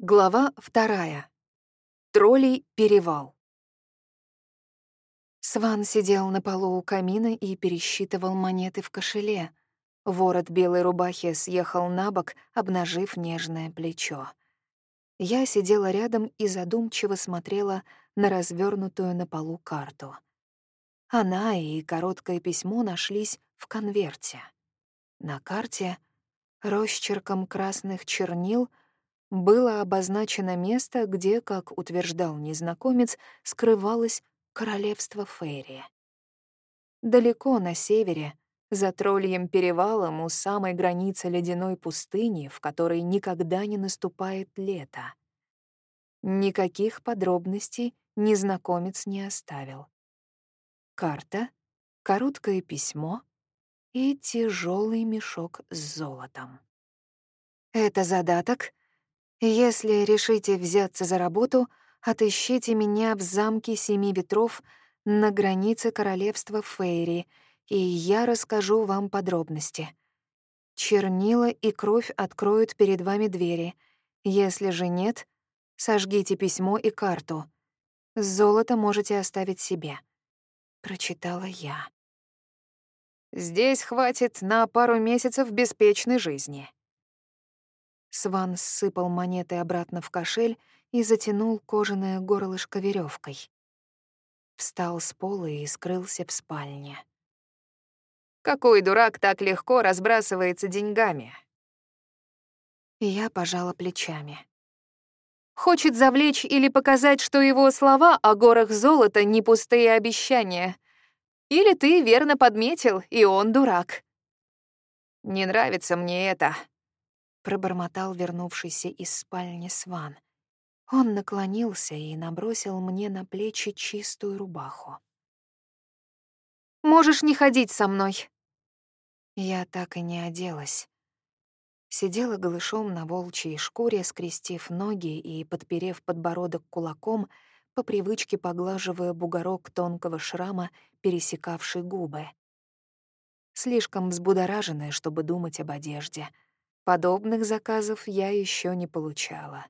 Глава вторая. Троллей перевал. Сван сидел на полу у камина и пересчитывал монеты в кошеле. Ворот белой рубахи съехал на бок, обнажив нежное плечо. Я сидела рядом и задумчиво смотрела на развернутую на полу карту. Она и короткое письмо нашлись в конверте. На карте росчерком красных чернил — было обозначено место, где, как утверждал незнакомец, скрывалось королевство Фейри. Далеко на севере, за Тролльем перевалом у самой границы ледяной пустыни, в которой никогда не наступает лето. Никаких подробностей незнакомец не оставил. Карта, короткое письмо и тяжелый мешок с золотом. Это задаток — если решите взяться за работу, отыщите меня в замке Семи Ветров на границе королевства Фейри, и я расскажу вам подробности. Чернила и кровь откроют перед вами двери. Если же нет, сожгите письмо и карту. Золото можете оставить себе. Прочитала я. Здесь хватит на пару месяцев беспечной жизни. Сван сыпал монеты обратно в кошель и затянул кожаное горлышко веревкой. Встал с пола и скрылся в спальне. «Какой дурак так легко разбрасывается деньгами?» Я пожала плечами. Хочет завлечь или показать, что его слова о горах золота — не пустые обещания. Или ты верно подметил, и он дурак. Не нравится мне это, пробормотал вернувшийся из спальни Сван. Он наклонился и набросил мне на плечи чистую рубаху. «Можешь не ходить со мной». Я так и не оделась. Сидела голышом на волчьей шкуре, скрестив ноги и подперев подбородок кулаком, по привычке поглаживая бугорок тонкого шрама, пересекавший губы. Слишком взбудораженная, чтобы думать об одежде — Подобных заказов я еще не получала.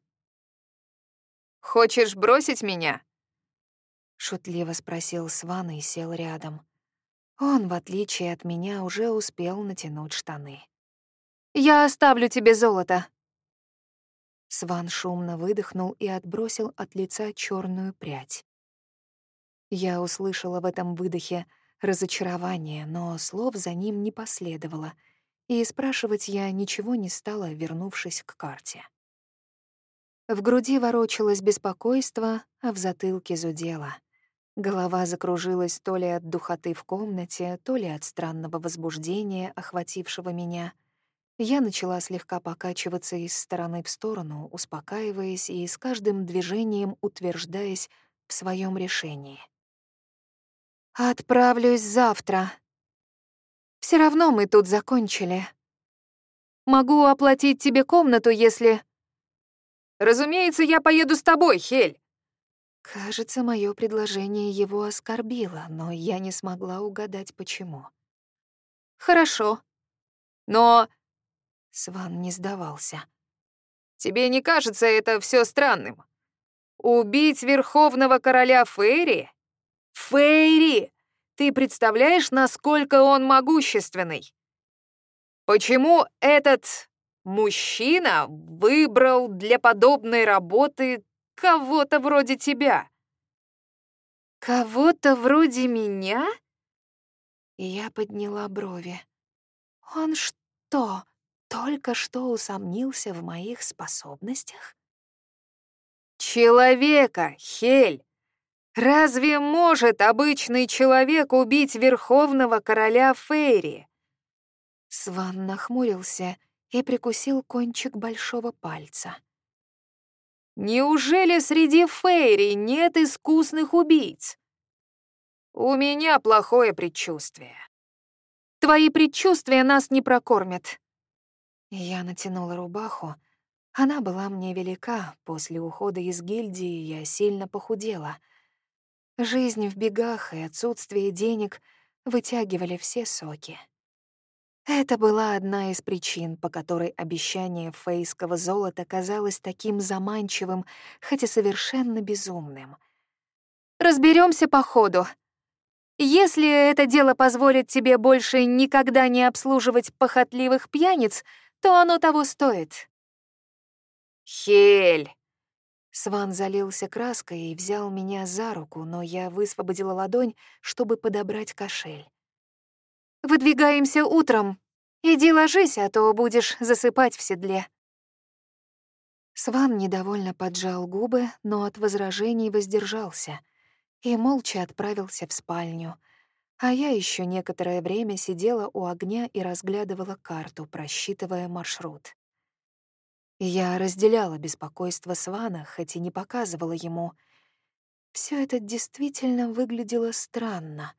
«Хочешь бросить меня?» Шутливо спросил Сван и сел рядом. Он, в отличие от меня, уже успел натянуть штаны. «Я оставлю тебе золото!» Сван шумно выдохнул и отбросил от лица черную прядь. Я услышала в этом выдохе разочарование, но слов за ним не последовало — и спрашивать я ничего не стала, вернувшись к карте. В груди ворочалось беспокойство, а в затылке зудело. Голова закружилась то ли от духоты в комнате, то ли от странного возбуждения, охватившего меня. Я начала слегка покачиваться из стороны в сторону, успокаиваясь и с каждым движением утверждаясь в своем решении. «Отправлюсь завтра», все равно мы тут закончили. Могу оплатить тебе комнату, если... Разумеется, я поеду с тобой, Хель. Кажется, мое предложение его оскорбило, но я не смогла угадать, почему. Хорошо. Но... Сван не сдавался. Тебе не кажется это все странным? Убить верховного короля Фейри? Фейри! Ты представляешь, насколько он могущественный? Почему этот мужчина выбрал для подобной работы кого-то вроде тебя? Кого-то вроде меня? Я подняла брови. Он что, только что усомнился в моих способностях? Человека, Хель, Разве может обычный человек убить верховного короля Фейри? Сван нахмурился и прикусил кончик большого пальца. Неужели среди Фейри нет искусных убийц? У меня плохое предчувствие. Твои предчувствия нас не прокормят. Я натянула рубаху. Она была мне велика. После ухода из гильдии я сильно похудела — Жизнь в бегах и отсутствие денег вытягивали все соки. Это была одна из причин, по которой обещание фейского золота казалось таким заманчивым, хотя совершенно безумным. Разберемся по ходу. Если это дело позволит тебе больше никогда не обслуживать похотливых пьяниц, то оно того стоит. Хель! Сван залился краской и взял меня за руку, но я высвободила ладонь, чтобы подобрать кошель. «Выдвигаемся утром. Иди ложись, а то будешь засыпать в седле». Сван недовольно поджал губы, но от возражений воздержался и молча отправился в спальню, а я еще некоторое время сидела у огня и разглядывала карту, просчитывая маршрут. Я разделяла беспокойство Свана, хоть и не показывала ему. Все это действительно выглядело странно.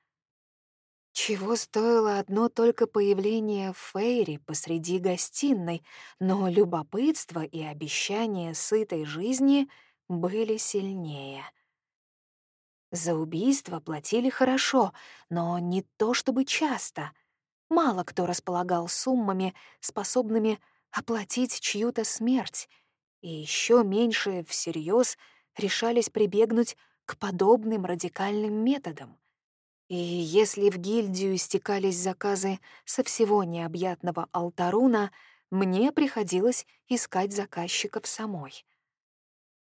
Чего стоило одно только появление Фейри посреди гостиной, но любопытство и обещание сытой жизни были сильнее. За убийство платили хорошо, но не то чтобы часто. Мало кто располагал суммами, способными оплатить чью-то смерть, и еще меньше всерьез решались прибегнуть к подобным радикальным методам. И если в гильдию стекались заказы со всего необъятного алтаруна, мне приходилось искать заказчиков самой.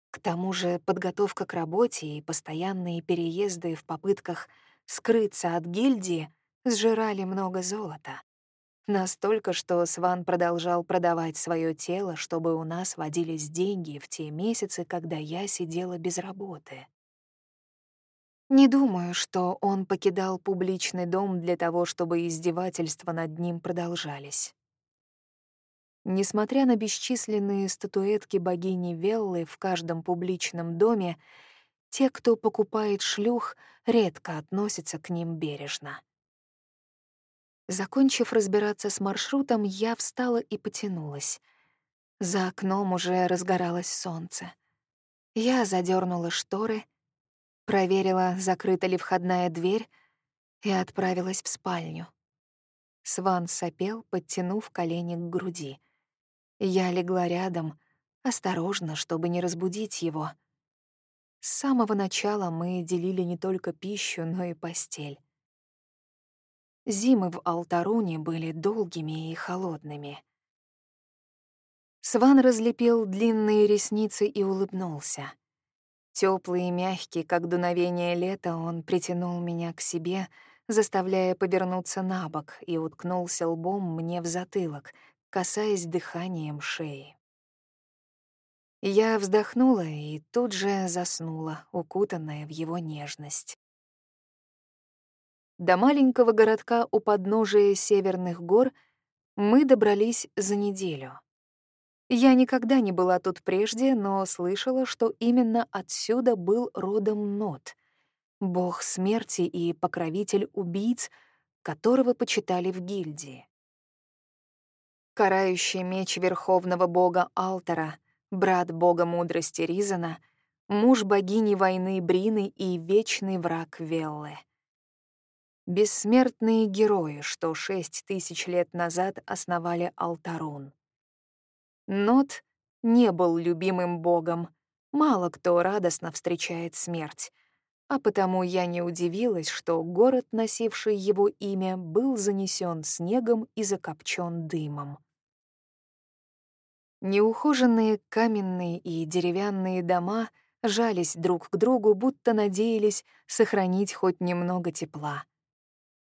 К тому же подготовка к работе и постоянные переезды в попытках скрыться от гильдии сжирали много золота. Настолько, что Сван продолжал продавать свое тело, чтобы у нас водились деньги в те месяцы, когда я сидела без работы. Не думаю, что он покидал публичный дом для того, чтобы издевательства над ним продолжались. Несмотря на бесчисленные статуэтки богини Веллы в каждом публичном доме, те, кто покупает шлюх, редко относятся к ним бережно. Закончив разбираться с маршрутом, я встала и потянулась. За окном уже разгоралось солнце. Я задернула шторы, проверила, закрыта ли входная дверь, и отправилась в спальню. Сван сопел, подтянув колени к груди. Я легла рядом, осторожно, чтобы не разбудить его. С самого начала мы делили не только пищу, но и постель. Зимы в Алтаруне были долгими и холодными. Сван разлепил длинные ресницы и улыбнулся. Теплый и мягкий, как дуновение лета, он притянул меня к себе, заставляя повернуться на бок, и уткнулся лбом мне в затылок, касаясь дыханием шеи. Я вздохнула и тут же заснула, укутанная в его нежность. До маленького городка у подножия Северных гор мы добрались за неделю. Я никогда не была тут прежде, но слышала, что именно отсюда был родом Нот, бог смерти и покровитель убийц, которого почитали в гильдии. Карающий меч верховного бога Алтара, брат бога мудрости Ризана, муж богини войны Брины и вечный враг Веллы — Бессмертные герои, что шесть тысяч лет назад основали Алтарун. Нот не был любимым богом, мало кто радостно встречает смерть, а потому я не удивилась, что город, носивший его имя, был занесен снегом и закопчен дымом. Неухоженные каменные и деревянные дома жались друг к другу, будто надеялись сохранить хоть немного тепла.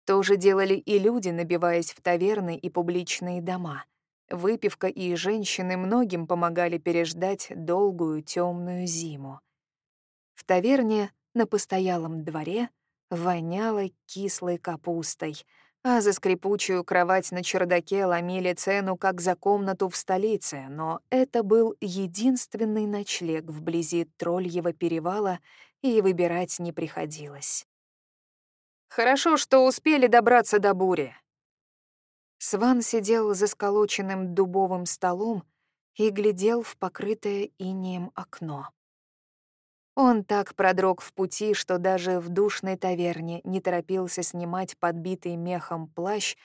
То же делали и люди, набиваясь в таверны и публичные дома. Выпивка и женщины многим помогали переждать долгую темную зиму. В таверне на постоялом дворе воняло кислой капустой, а за скрипучую кровать на чердаке ломили цену, как за комнату в столице, но это был единственный ночлег вблизи Трольего перевала, и выбирать не приходилось. Хорошо, что успели добраться до бури. Сван сидел за сколоченным дубовым столом и глядел в покрытое инеем окно. Он так продрог в пути, что даже в душной таверне не торопился снимать подбитый мехом плащ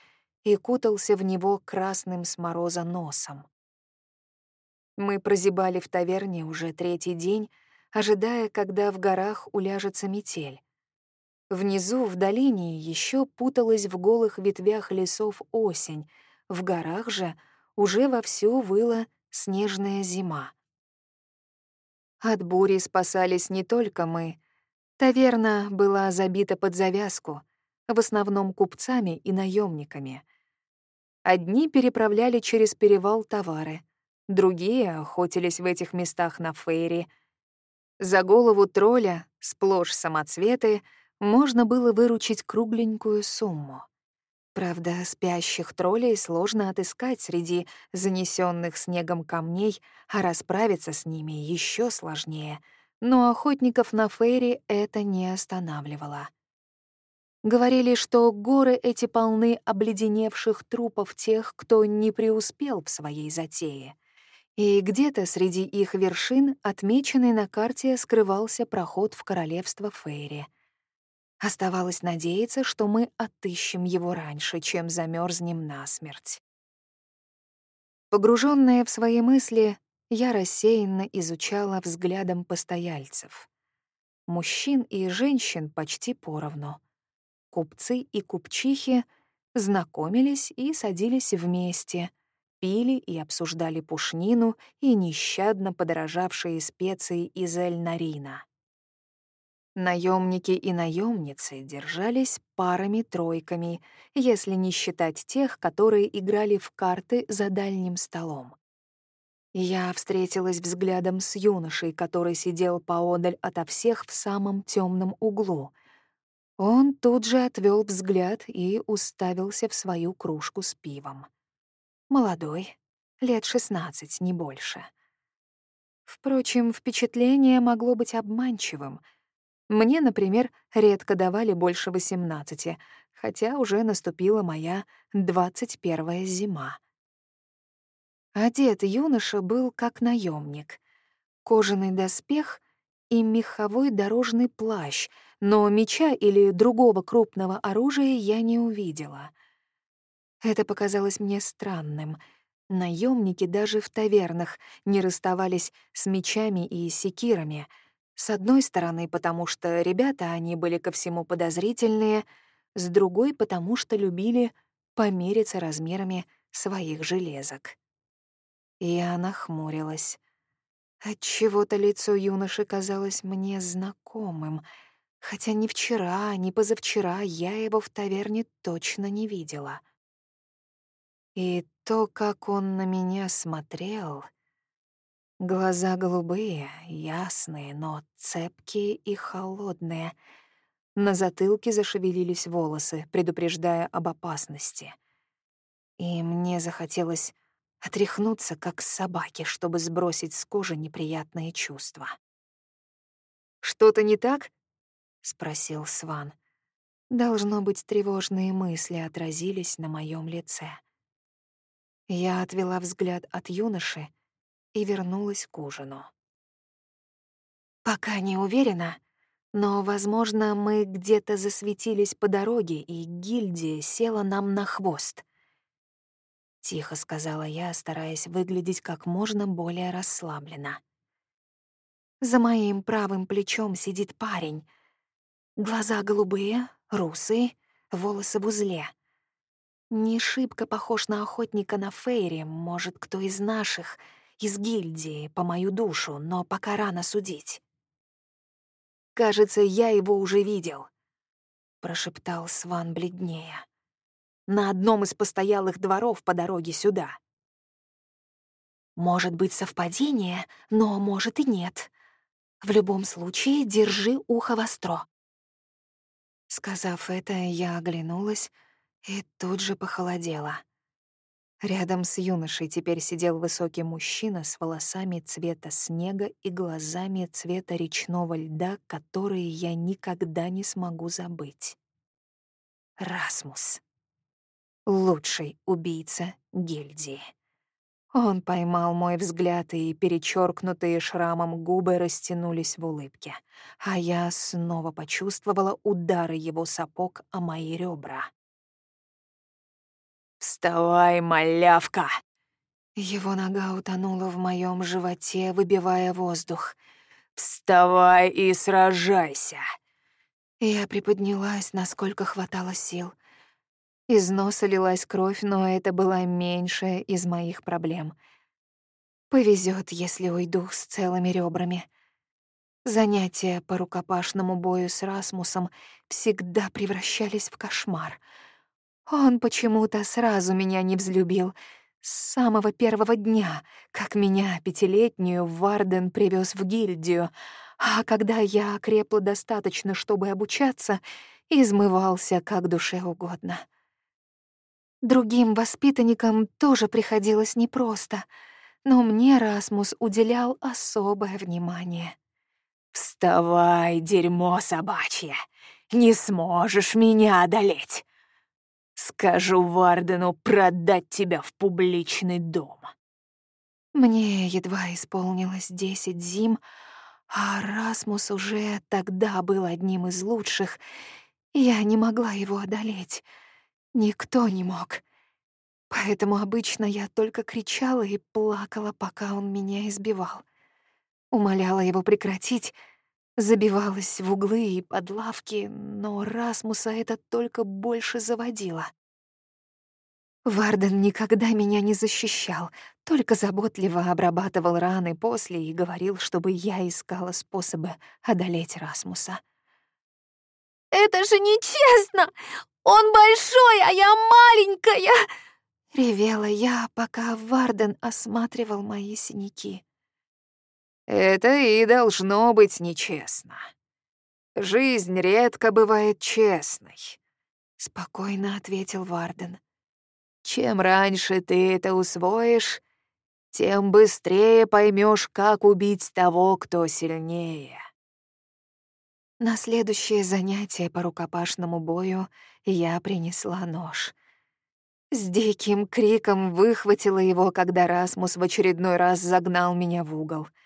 и кутался в него красным с мороза носом. Мы прозябали в таверне уже третий день, ожидая, когда в горах уляжется метель. Внизу, в долине, еще путалась в голых ветвях лесов осень, в горах же уже вовсю выла снежная зима. От бури спасались не только мы. Таверна была забита под завязку, в основном купцами и наемниками. Одни переправляли через перевал товары, другие охотились в этих местах на фейри. За голову тролля, сплошь самоцветы, можно было выручить кругленькую сумму. Правда, спящих троллей сложно отыскать среди занесенных снегом камней, а расправиться с ними еще сложнее. Но охотников на Фейри это не останавливало. Говорили, что горы эти полны обледеневших трупов тех, кто не преуспел в своей затее. И где-то среди их вершин, отмеченный на карте, скрывался проход в королевство Фейри — Оставалось надеяться, что мы отыщем его раньше, чем замерзнем насмерть. Погруженная в свои мысли, я рассеянно изучала взглядом постояльцев. Мужчин и женщин почти поровну. Купцы и купчихи знакомились и садились вместе, пили и обсуждали пушнину и нещадно подорожавшие специи из Эль-Нарина. Наемники и наемницы держались парами-тройками, если не считать тех, которые играли в карты за дальним столом. Я встретилась взглядом с юношей, который сидел поодаль ото всех в самом темном углу. Он тут же отвел взгляд и уставился в свою кружку с пивом. Молодой, лет шестнадцать, не больше. Впрочем, впечатление могло быть обманчивым — мне, например, редко давали больше 18, хотя уже наступила моя 21 зима. Одет юноша был как наемник. Кожаный доспех и меховой дорожный плащ, но меча или другого крупного оружия я не увидела. Это показалось мне странным. Наемники даже в тавернах не расставались с мечами и секирами — с одной стороны, потому что ребята, они были ко всему подозрительные, с другой, потому что любили помериться размерами своих железок. Я нахмурилась. Отчего-то лицо юноши казалось мне знакомым, хотя ни вчера, ни позавчера я его в таверне точно не видела. И то, как он на меня смотрел — Глаза голубые, ясные, но цепкие и холодные. На затылке зашевелились волосы, предупреждая об опасности. И мне захотелось отряхнуться, как собаки, чтобы сбросить с кожи неприятные чувства. «Что-то не так?» — спросил Сван. Должно быть, тревожные мысли отразились на моем лице. Я отвела взгляд от юноши и вернулась к ужину. Пока не уверена, но, возможно, мы где-то засветились по дороге, и гильдия села нам на хвост. Тихо сказала я, стараясь выглядеть как можно более расслабленно. За моим правым плечом сидит парень. Глаза голубые, русые, волосы в узле. Не шибко похож на охотника на Фейре, может, кто из наших — из гильдии по мою душу, но пока рано судить. «Кажется, я его уже видел», — прошептал Сван бледнее. «На одном из постоялых дворов по дороге сюда». «Может быть совпадение, но может и нет. В любом случае, держи ухо востро». Сказав это, я оглянулась и тут же похолодела. Рядом с юношей теперь сидел высокий мужчина с волосами цвета снега и глазами цвета речного льда, которые я никогда не смогу забыть. Расмус. Лучший убийца гильдии. Он поймал мой взгляд, и перечеркнутые шрамом губы растянулись в улыбке, а я снова почувствовала удары его сапог о мои ребра. «Вставай, малявка!» Его нога утонула в моем животе, выбивая воздух. «Вставай и сражайся!» Я приподнялась, насколько хватало сил. Из носа лилась кровь, но это была меньшая из моих проблем. Повезет, если уйду с целыми ребрами. Занятия по рукопашному бою с Расмусом всегда превращались в кошмар. Он почему-то сразу меня не взлюбил, с самого первого дня, как меня, пятилетнюю, Варден привез в гильдию, а когда я окрепла достаточно, чтобы обучаться, измывался как душе угодно. Другим воспитанникам тоже приходилось непросто, но мне Расмус уделял особое внимание. «Вставай, дерьмо собачье! Не сможешь меня одолеть! Скажу Вардену продать тебя в публичный дом!» Мне едва исполнилось десять зим, а Расмус уже тогда был одним из лучших. Я не могла его одолеть. Никто не мог. Поэтому обычно я только кричала и плакала, пока он меня избивал умоляла его прекратить, забивалась в углы и под лавки, но Расмуса это только больше заводило. Варден никогда меня не защищал, только заботливо обрабатывал раны после и говорил, чтобы я искала способы одолеть Расмуса. «Это же нечестно! Он большой, а я маленькая!» Ревела я, пока Варден осматривал мои синяки. Это и должно быть нечестно. Жизнь редко бывает честной, спокойно ответил Варден. Чем раньше ты это усвоишь, тем быстрее поймешь, как убить того, кто сильнее. На следующее занятие по рукопашному бою я принесла нож. С диким криком выхватила его, когда Расмус в очередной раз загнал меня в угол —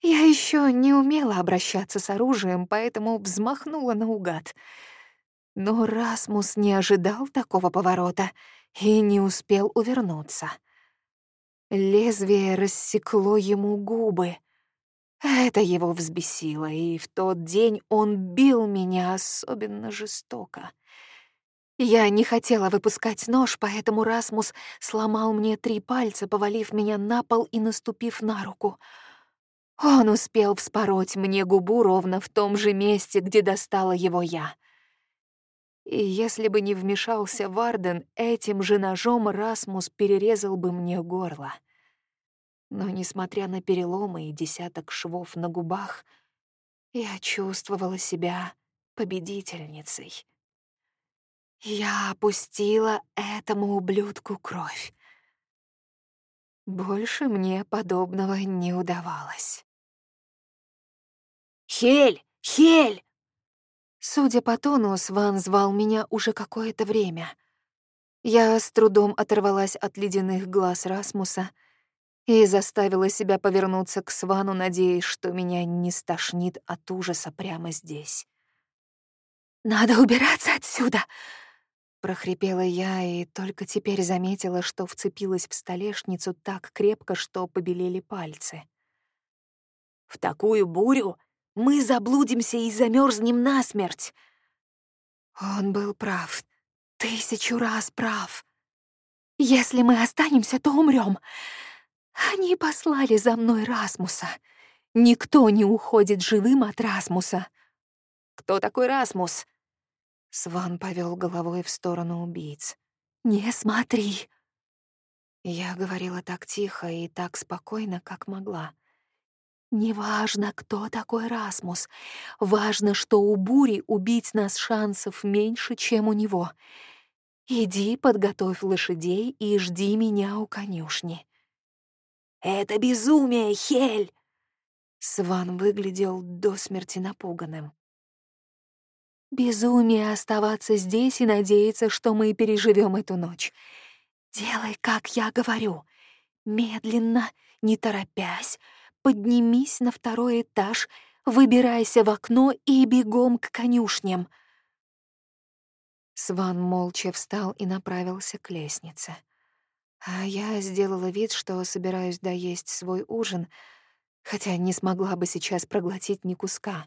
я еще не умела обращаться с оружием, поэтому взмахнула наугад. Но Расмус не ожидал такого поворота и не успел увернуться. Лезвие рассекло ему губы. Это его взбесило, и в тот день он бил меня особенно жестоко. Я не хотела выпускать нож, поэтому Расмус сломал мне три пальца, повалив меня на пол и наступив на руку — он успел вспороть мне губу ровно в том же месте, где достала его я. И если бы не вмешался Варден, этим же ножом Расмус перерезал бы мне горло. Но, несмотря на переломы и десяток швов на губах, я чувствовала себя победительницей. Я опустила этому ублюдку кровь. Больше мне подобного не удавалось. «Хель! Хель!» Судя по тону, Сван звал меня уже какое-то время. Я с трудом оторвалась от ледяных глаз Расмуса и заставила себя повернуться к Свану, надеясь, что меня не стошнит от ужаса прямо здесь. «Надо убираться отсюда!» Прохрипела я и только теперь заметила, что вцепилась в столешницу так крепко, что побелели пальцы. «В такую бурю мы заблудимся и замерзнем насмерть. Он был прав, тысячу раз прав. Если мы останемся, то умрем. Они послали за мной Расмуса. Никто не уходит живым от Расмуса. Кто такой Расмус? Сван повел головой в сторону убийц. «Не смотри!» Я говорила так тихо и так спокойно, как могла. Неважно, кто такой Расмус. Важно, что у Бури убить нас шансов меньше, чем у него. Иди, подготовь лошадей и жди меня у конюшни. «Это безумие, Хель!» Сван выглядел до смерти напуганным. «Безумие оставаться здесь и надеяться, что мы переживем эту ночь. Делай, как я говорю. Медленно, не торопясь, поднимись на второй этаж, выбирайся в окно и бегом к конюшням. Сван молча встал и направился к лестнице. А я сделала вид, что собираюсь доесть свой ужин, хотя не смогла бы сейчас проглотить ни куска.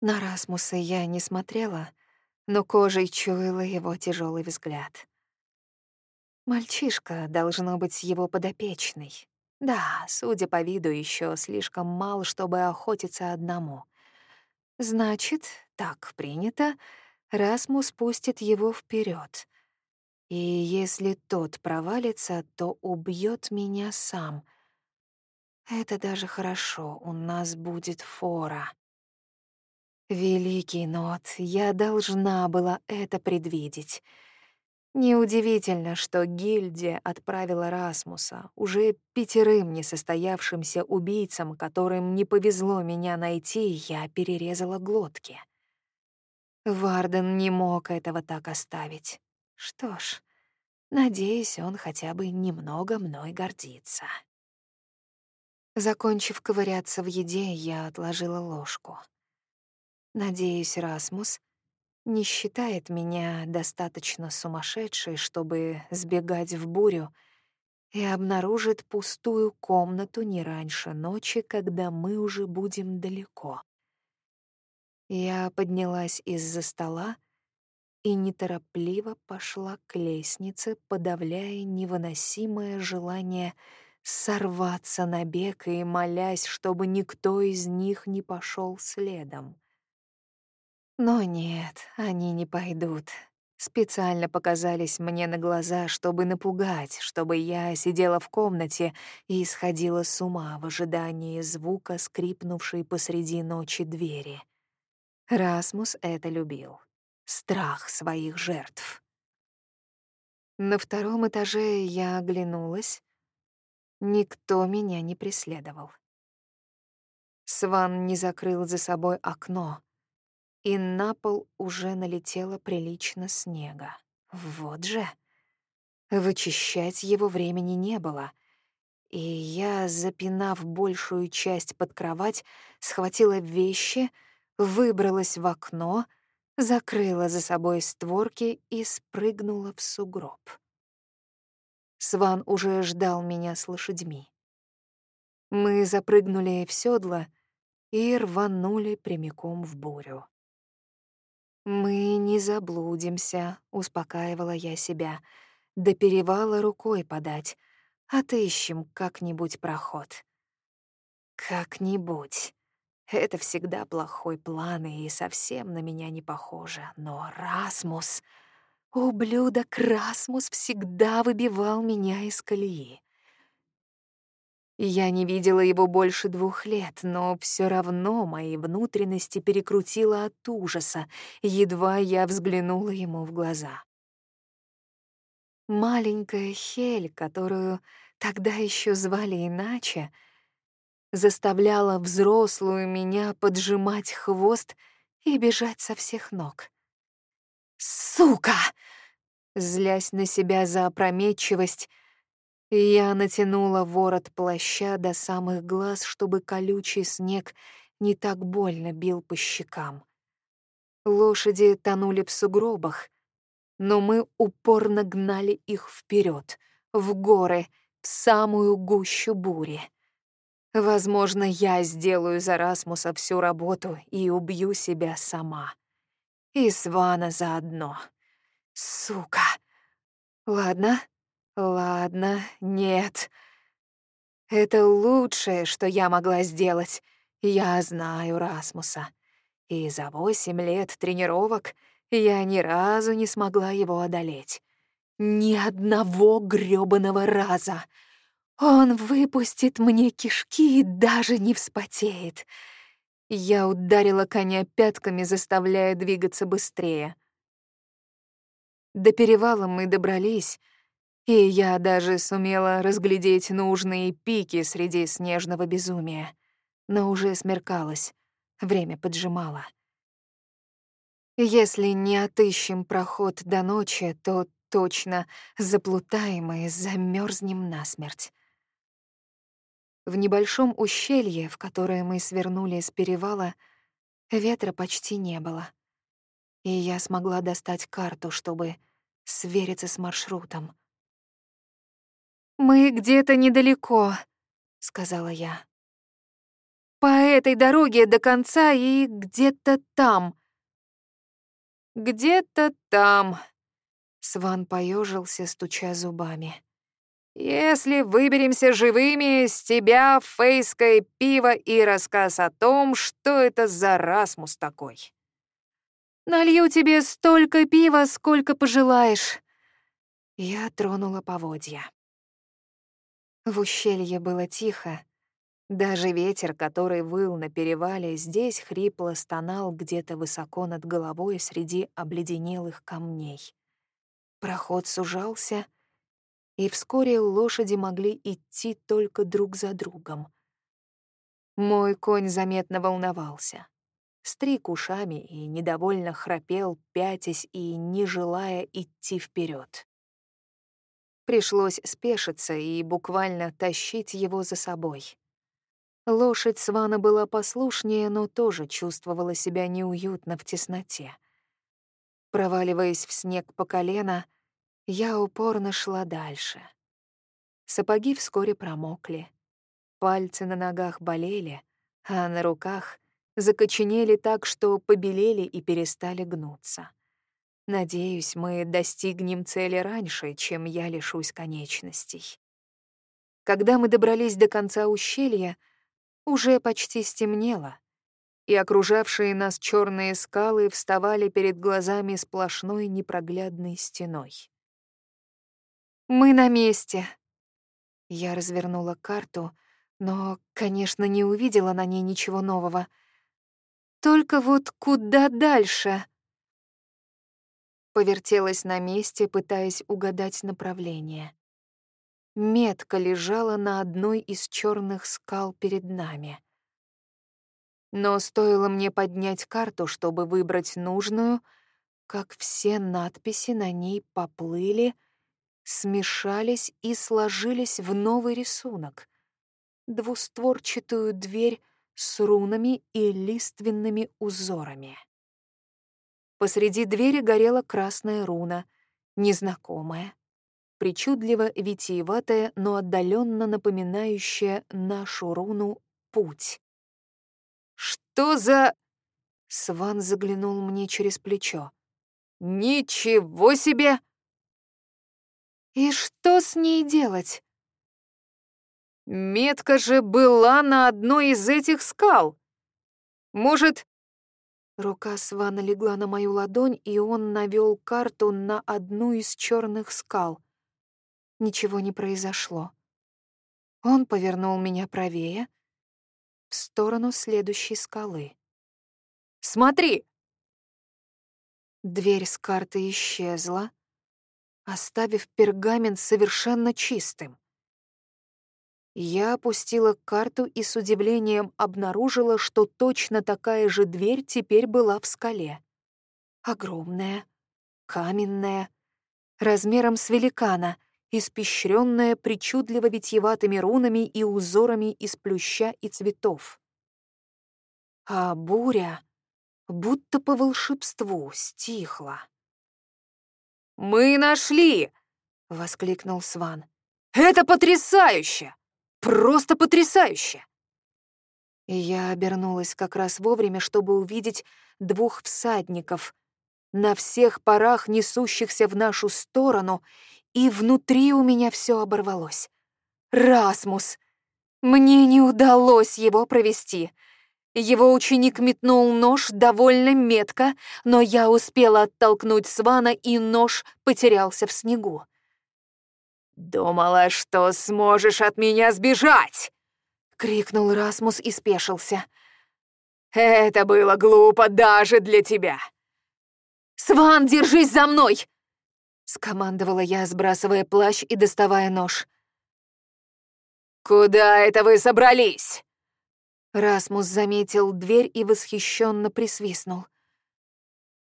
На Расмуса я не смотрела, но кожей чуяла его тяжелый взгляд. Мальчишка должно быть его подопечный. Да, судя по виду, еще слишком мал, чтобы охотиться одному. Значит, так принято, Расмус пустит его вперед. И если тот провалится, то убьет меня сам. Это даже хорошо, у нас будет фора. Великий Нот, я должна была это предвидеть. Неудивительно, что гильдия отправила Расмуса, уже пятерым несостоявшимся убийцам, которым не повезло меня найти, я перерезала глотки. Варден не мог этого так оставить. Что ж, надеюсь, он хотя бы немного мной гордится. Закончив ковыряться в еде, я отложила ложку. Надеюсь, Расмус не считает меня достаточно сумасшедшей, чтобы сбегать в бурю, и обнаружит пустую комнату не раньше ночи, когда мы уже будем далеко. Я поднялась из-за стола и неторопливо пошла к лестнице, подавляя невыносимое желание сорваться на бег и молясь, чтобы никто из них не пошел следом. Но нет, они не пойдут. Специально показались мне на глаза, чтобы напугать, чтобы я сидела в комнате и сходила с ума в ожидании звука, скрипнувшей посреди ночи двери. Расмус это любил. Страх своих жертв. На втором этаже я оглянулась. Никто меня не преследовал. Сван не закрыл за собой окно, и на пол уже налетело прилично снега. Вот же. Вычищать его времени не было. И я, запинав большую часть под кровать, схватила вещи, выбралась в окно, закрыла за собой створки и спрыгнула в сугроб. Сван уже ждал меня с лошадьми. Мы запрыгнули в седло и рванули прямиком в бурю. «Мы не заблудимся», — успокаивала я себя. «До перевала рукой подать. Отыщем как-нибудь проход». «Как-нибудь». Это всегда плохой план и совсем на меня не похоже. Но Расмус... Ублюдок Расмус всегда выбивал меня из колеи. Я не видела его больше двух лет, но все равно мои внутренности перекрутило от ужаса, едва я взглянула ему в глаза. Маленькая Хель, которую тогда еще звали иначе, заставляла взрослую меня поджимать хвост и бежать со всех ног. «Сука!» Злясь на себя за опрометчивость, я натянула ворот плаща до самых глаз, чтобы колючий снег не так больно бил по щекам. Лошади тонули в сугробах, но мы упорно гнали их вперед, в горы, в самую гущу бури. Возможно, я сделаю за Расмуса всю работу и убью себя сама. И Свана заодно. Сука. Ладно, Ладно, нет. Это лучшее, что я могла сделать. Я знаю Расмуса. И за восемь лет тренировок я ни разу не смогла его одолеть. Ни одного грёбаного раза. Он выпустит мне кишки и даже не вспотеет. Я ударила коня пятками, заставляя двигаться быстрее. До перевала мы добрались — и я даже сумела разглядеть нужные пики среди снежного безумия. Но уже смеркалось, время поджимало. Если не отыщем проход до ночи, то точно заплутаем и замерзнем насмерть. В небольшом ущелье, в которое мы свернули с перевала, ветра почти не было. и я смогла достать карту, чтобы свериться с маршрутом. «Мы где-то недалеко», — сказала я. «По этой дороге до конца и где-то там». «Где-то там», — Сван поежился, стуча зубами. «Если выберемся живыми, с тебя фейское пиво и рассказ о том, что это за Расмус такой». «Налью тебе столько пива, сколько пожелаешь». Я тронула поводья. В ущелье было тихо. Даже ветер, который выл на перевале, здесь хрипло стонал где-то высоко над головой среди обледенелых камней. Проход сужался, и вскоре лошади могли идти только друг за другом. Мой конь заметно волновался. Стриг ушами и недовольно храпел, пятясь и не желая идти вперед. Пришлось спешиться и буквально тащить его за собой. Лошадь Свана была послушнее, но тоже чувствовала себя неуютно в тесноте. Проваливаясь в снег по колено, я упорно шла дальше. Сапоги вскоре промокли. Пальцы на ногах болели, а на руках закоченели так, что побелели и перестали гнуться. Надеюсь, мы достигнем цели раньше, чем я лишусь конечностей. Когда мы добрались до конца ущелья, уже почти стемнело, и окружавшие нас черные скалы вставали перед глазами сплошной непроглядной стеной. «Мы на месте!» Я развернула карту, но, конечно, не увидела на ней ничего нового. «Только вот куда дальше?» Повертелась на месте, пытаясь угадать направление. Метка лежала на одной из черных скал перед нами. Но стоило мне поднять карту, чтобы выбрать нужную, как все надписи на ней поплыли, смешались и сложились в новый рисунок. Двустворчатую дверь с рунами и лиственными узорами. Посреди двери горела красная руна, незнакомая, причудливо витиеватая, но отдаленно напоминающая нашу руну «Путь». «Что за...» Сван заглянул мне через плечо. «Ничего себе!» «И что с ней делать?» «Метка же была на одной из этих скал. Может, Рука Свана легла на мою ладонь, и он навел карту на одну из черных скал. Ничего не произошло. Он повернул меня правее, в сторону следующей скалы. «Смотри!» Дверь с карты исчезла, оставив пергамент совершенно чистым. Я опустила карту и с удивлением обнаружила, что точно такая же дверь теперь была в скале. Огромная, каменная, размером с великана, испещренная причудливо витьеватыми рунами и узорами из плюща и цветов. А буря, будто по волшебству, стихла. «Мы нашли!» — воскликнул Сван. «Это потрясающе! Просто потрясающе!» Я обернулась как раз вовремя, чтобы увидеть двух всадников, на всех парах несущихся в нашу сторону, и внутри у меня все оборвалось. «Расмус! Мне не удалось его провести!» Его ученик метнул нож довольно метко, но я успела оттолкнуть Свана, и нож потерялся в снегу. «Думала, что сможешь от меня сбежать!» — крикнул Расмус и спешился. «Это было глупо даже для тебя!» «Сван, держись за мной!» — скомандовала я, сбрасывая плащ и доставая нож. «Куда это вы собрались?» Расмус заметил дверь и восхищенно присвистнул.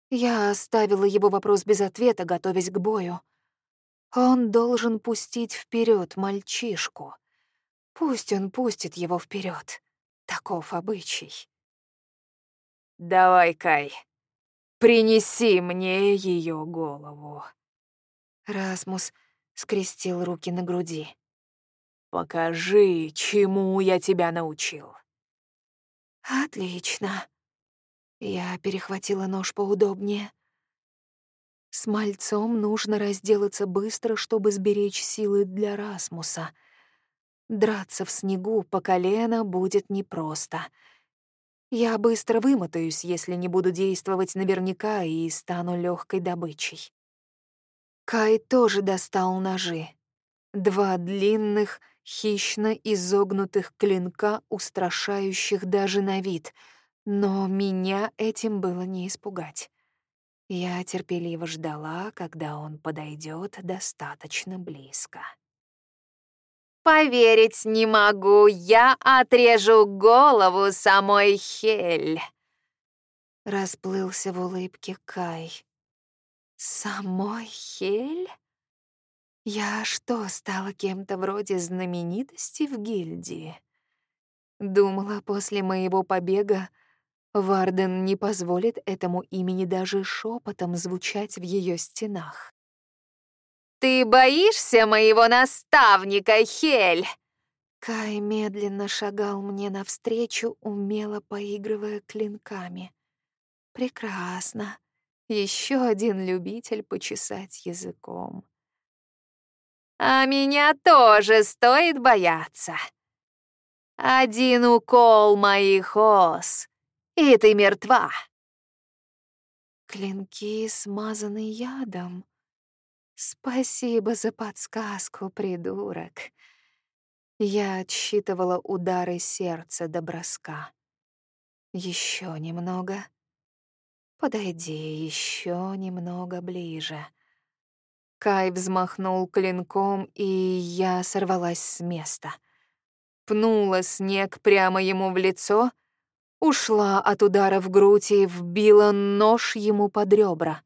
Я оставила его вопрос без ответа, готовясь к бою. Он должен пустить вперед мальчишку. Пусть он пустит его вперед. Таков обычай. «Давай, Кай, принеси мне ее голову. Расмус скрестил руки на груди. Покажи, чему я тебя научил. Отлично. Я перехватила нож поудобнее. С мальцом нужно разделаться быстро, чтобы сберечь силы для Расмуса. Драться в снегу по колено будет непросто. Я быстро вымотаюсь, если не буду действовать наверняка и стану легкой добычей. Кай тоже достал ножи. Два длинных, хищно изогнутых клинка, устрашающих даже на вид, но меня этим было не испугать. Я терпеливо ждала, когда он подойдет достаточно близко. «Поверить не могу, я отрежу голову самой Хель!» Расплылся в улыбке Кай. «Самой Хель?» Я что, стала кем-то вроде знаменитости в гильдии? Думала, после моего побега Варден не позволит этому имени даже шепотом звучать в ее стенах. «Ты боишься моего наставника, Хель?» Кай медленно шагал мне навстречу, умело поигрывая клинками. «Прекрасно. Еще один любитель почесать языком. А меня тоже стоит бояться. Один укол моих ос, и ты мертва. Клинки смазаны ядом. Спасибо за подсказку, придурок. Я отсчитывала удары сердца до броска. Еще немного. Подойди еще немного ближе. Кай взмахнул клинком, и я сорвалась с места. Пнула снег прямо ему в лицо, ушла от удара в грудь и вбила нож ему под ребра.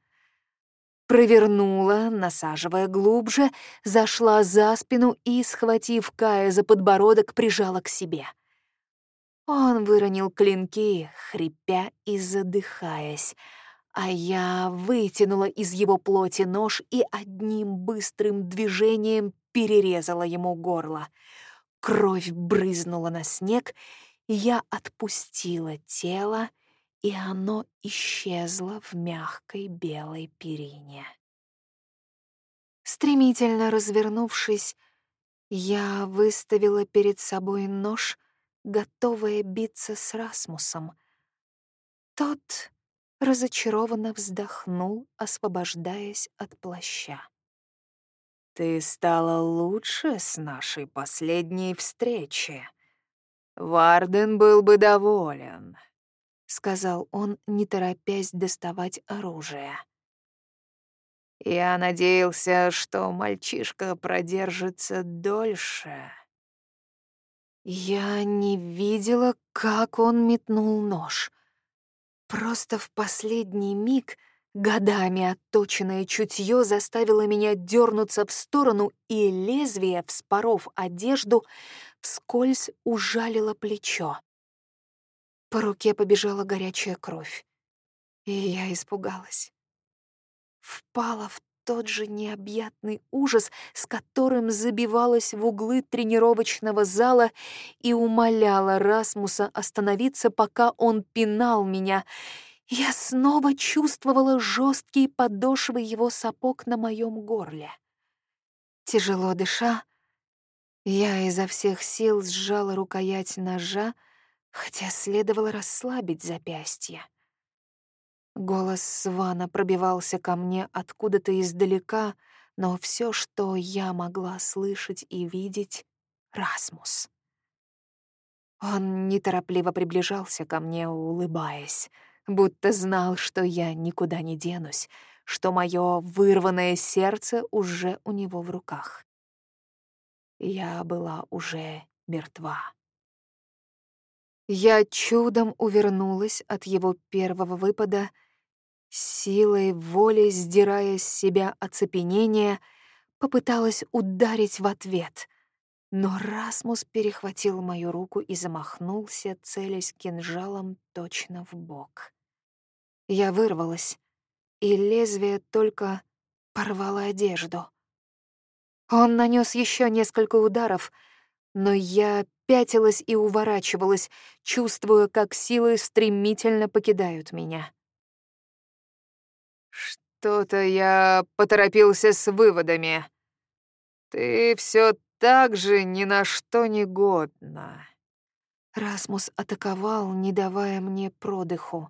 Провернула, насаживая глубже, зашла за спину и, схватив Кая за подбородок, прижала к себе. Он выронил клинки, хрипя и задыхаясь, а я вытянула из его плоти нож и одним быстрым движением перерезала ему горло. Кровь брызнула на снег, я отпустила тело, и оно исчезло в мягкой белой перине. Стремительно развернувшись, я выставила перед собой нож, готовая биться с Расмусом. Тот разочарованно вздохнул, освобождаясь от плаща. «Ты стала лучше с нашей последней встречи. Варден был бы доволен», — сказал он, не торопясь доставать оружие. «Я надеялся, что мальчишка продержится дольше». Я не видела, как он метнул нож. Просто в последний миг годами отточенное чутье заставило меня дернуться в сторону, и лезвие, вспоров одежду, вскользь ужалило плечо. По руке побежала горячая кровь, и я испугалась. Впала в тот же необъятный ужас, с которым забивалась в углы тренировочного зала и умоляла Расмуса остановиться, пока он пинал меня. Я снова чувствовала жесткие подошвы его сапог на моем горле. Тяжело дыша, я изо всех сил сжала рукоять ножа, хотя следовало расслабить запястье. Голос Свана пробивался ко мне откуда-то издалека, но все, что я могла слышать и видеть — Расмус. Он неторопливо приближался ко мне, улыбаясь, будто знал, что я никуда не денусь, что мое вырванное сердце уже у него в руках. Я была уже мертва. Я чудом увернулась от его первого выпада — Силой воли, сдирая с себя оцепенение, попыталась ударить в ответ. Но Расмус перехватил мою руку и замахнулся, целясь кинжалом точно в бок. Я вырвалась, и лезвие только порвало одежду. Он нанес еще несколько ударов, но я пятилась и уворачивалась, чувствуя, как силы стремительно покидают меня. «Что-то я поторопился с выводами. Ты все так же ни на что не годна». Расмус атаковал, не давая мне продыху.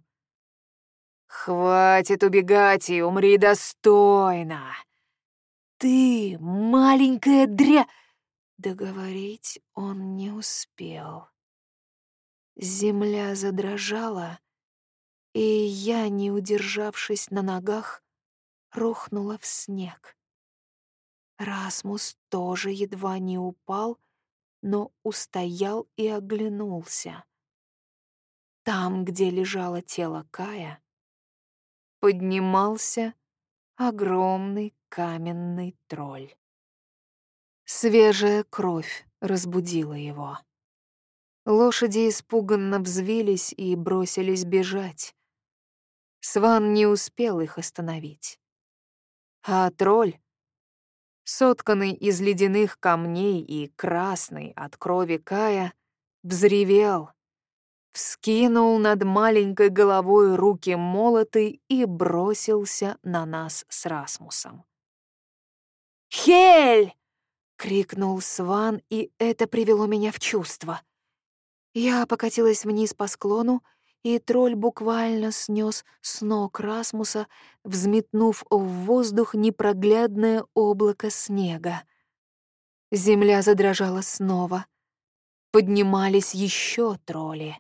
«Хватит убегать и умри достойно!» «Ты, маленькая дря...» Договорить он не успел. Земля задрожала, и я, не удержавшись на ногах, рухнула в снег. Расмус тоже едва не упал, но устоял и оглянулся. Там, где лежало тело Кая, поднимался огромный каменный тролль. Свежая кровь разбудила его. Лошади испуганно взвились и бросились бежать. Сван не успел их остановить. А тролль, сотканный из ледяных камней и красный от крови Кая, взревел, вскинул над маленькой головой руки молоты и бросился на нас с Расмусом. «Хель!» — крикнул Сван, и это привело меня в чувство. Я покатилась вниз по склону, и тролль буквально снес с ног Расмуса, взметнув в воздух непроглядное облако снега. Земля задрожала снова. Поднимались еще тролли.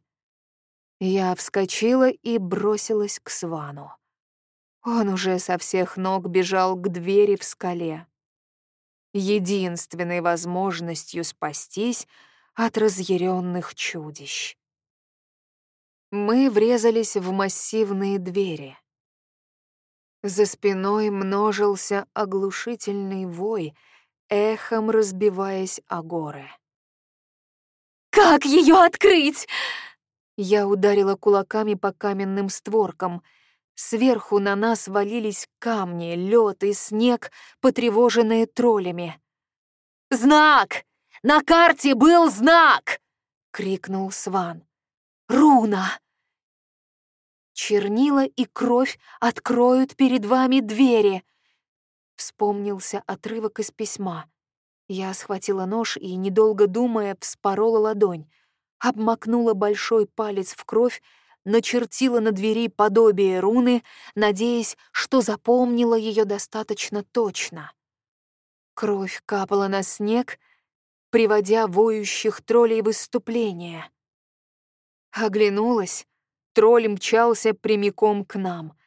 Я вскочила и бросилась к Свану. Он уже со всех ног бежал к двери в скале единственной возможностью спастись от разъяренных чудищ. Мы врезались в массивные двери. За спиной множился оглушительный вой, эхом разбиваясь о горы. «Как ее открыть?» Я ударила кулаками по каменным створкам — Сверху на нас валились камни, лед и снег, потревоженные троллями. «Знак! На карте был знак!» — крикнул Сван. «Руна!» «Чернила и кровь откроют перед вами двери!» Вспомнился отрывок из письма. Я схватила нож и, недолго думая, вспорола ладонь, обмакнула большой палец в кровь, начертила на двери подобие руны, надеясь, что запомнила ее достаточно точно. Кровь капала на снег, приводя воющих троллей в выступление. Оглянулась, тролль мчался прямиком к нам.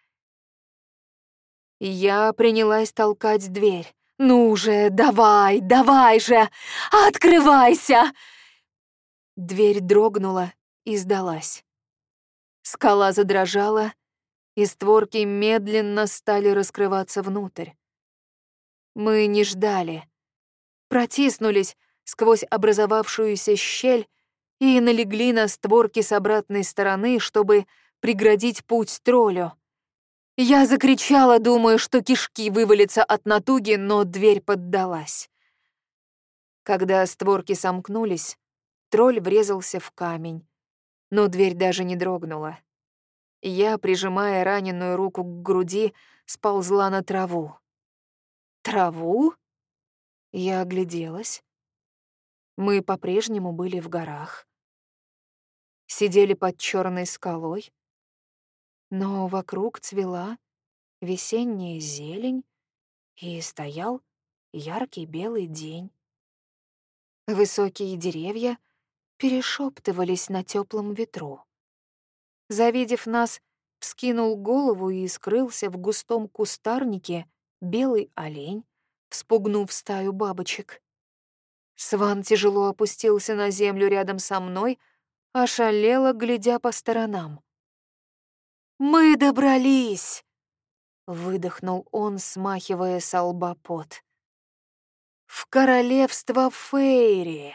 Я принялась толкать дверь. «Ну же, давай, давай же! Открывайся!» Дверь дрогнула и сдалась. Скала задрожала, и створки медленно стали раскрываться внутрь. Мы не ждали. Протиснулись сквозь образовавшуюся щель и налегли на створки с обратной стороны, чтобы преградить путь троллю. Я закричала, думая, что кишки вывалятся от натуги, но дверь поддалась. Когда створки сомкнулись, тролль врезался в камень, но дверь даже не дрогнула. Я, прижимая раненую руку к груди, сползла на траву. Траву? Я огляделась. Мы по-прежнему были в горах. Сидели под черной скалой, но вокруг цвела весенняя зелень и стоял яркий белый день. Высокие деревья — перешептывались на теплом ветру. Завидев нас, вскинул голову и скрылся в густом кустарнике белый олень, вспугнув стаю бабочек. Сван тяжело опустился на землю рядом со мной, ошалело, глядя по сторонам. «Мы добрались!» — выдохнул он, смахивая с лба пот. «В королевство Фейри!»